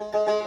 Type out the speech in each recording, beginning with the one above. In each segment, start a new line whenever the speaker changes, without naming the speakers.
Thank you.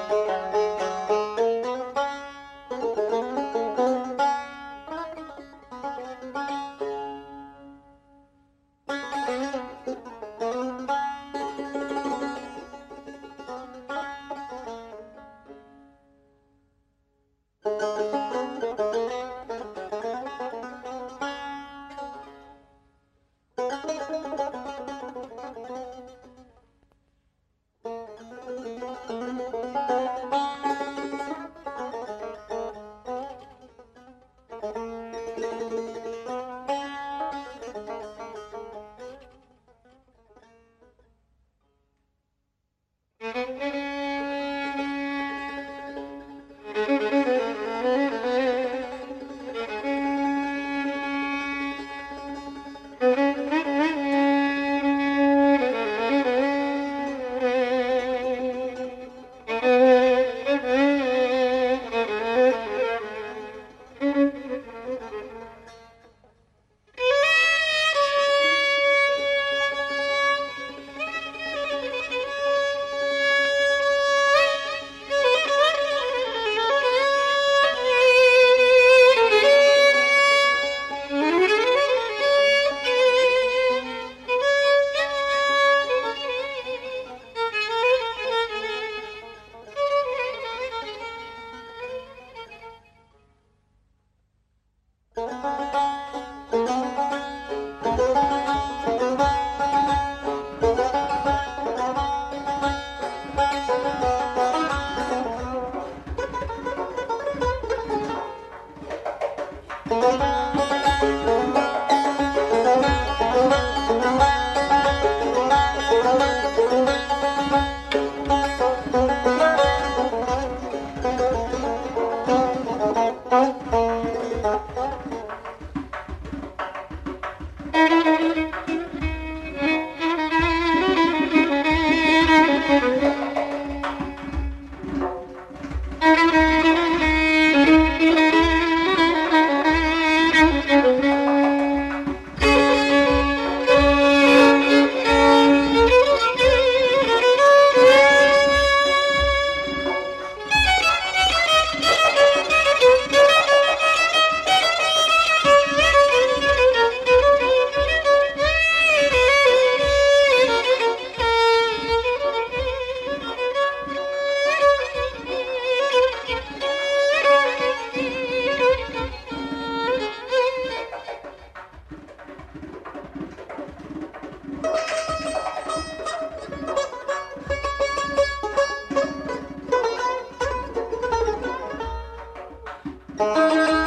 Música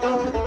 Thank you.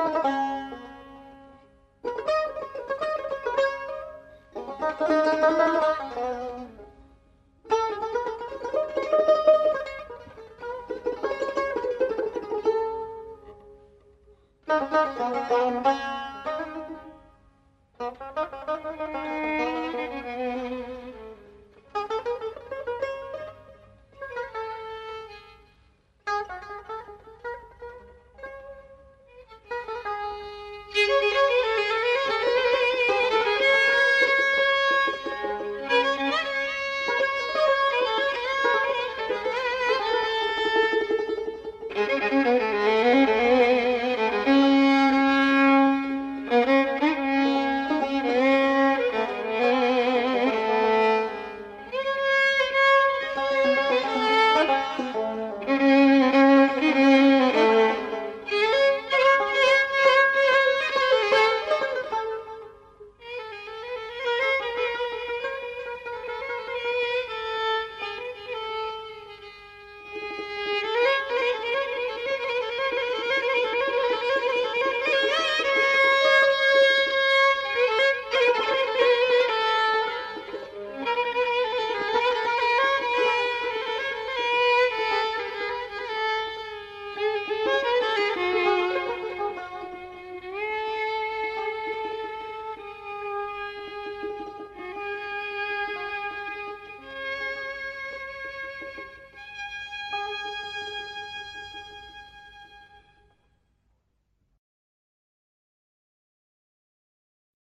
Música